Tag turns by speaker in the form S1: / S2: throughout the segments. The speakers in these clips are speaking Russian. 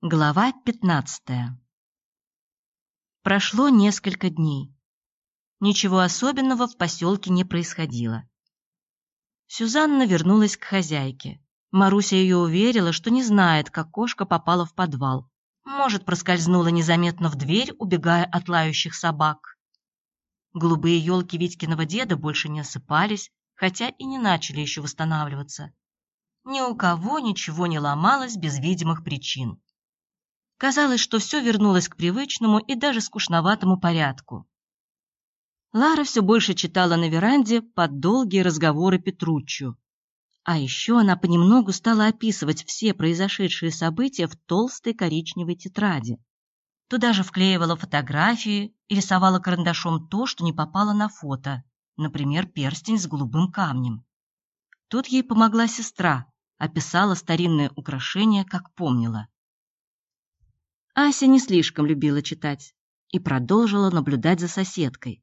S1: Глава 15 Прошло несколько дней. Ничего особенного в поселке не происходило. Сюзанна вернулась к хозяйке. Маруся ее уверила, что не знает, как кошка попала в подвал. Может, проскользнула незаметно в дверь, убегая от лающих собак. Голубые елки Витькиного деда больше не осыпались, хотя и не начали еще восстанавливаться. Ни у кого ничего не ломалось без видимых причин. Казалось, что все вернулось к привычному и даже скучноватому порядку. Лара все больше читала на веранде под долгие разговоры Петруччу. А еще она понемногу стала описывать все произошедшие события в толстой коричневой тетради. Туда же вклеивала фотографии и рисовала карандашом то, что не попало на фото, например, перстень с голубым камнем. Тут ей помогла сестра, описала старинное украшение, как помнила. Ася не слишком любила читать и продолжила наблюдать за соседкой.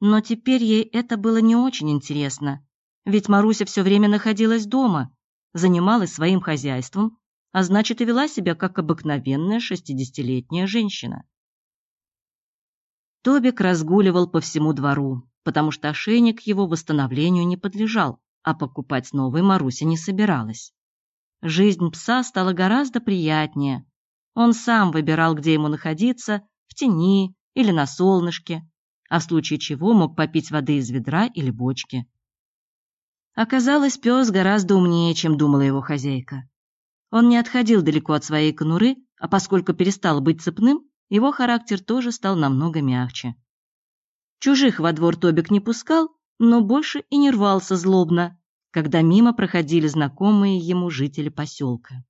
S1: Но теперь ей это было не очень интересно, ведь Маруся все время находилась дома, занималась своим хозяйством, а значит и вела себя как обыкновенная шестидесятилетняя женщина. Тобик разгуливал по всему двору, потому что ошейник его восстановлению не подлежал, а покупать новый Маруся не собиралась. Жизнь пса стала гораздо приятнее, он сам выбирал, где ему находиться, в тени или на солнышке, а в случае чего мог попить воды из ведра или бочки. Оказалось, пес гораздо умнее, чем думала его хозяйка. Он не отходил далеко от своей конуры, а поскольку перестал быть цепным, его характер тоже стал намного мягче. Чужих во двор Тобик не пускал, но больше и не рвался злобно, когда мимо проходили знакомые ему жители поселка.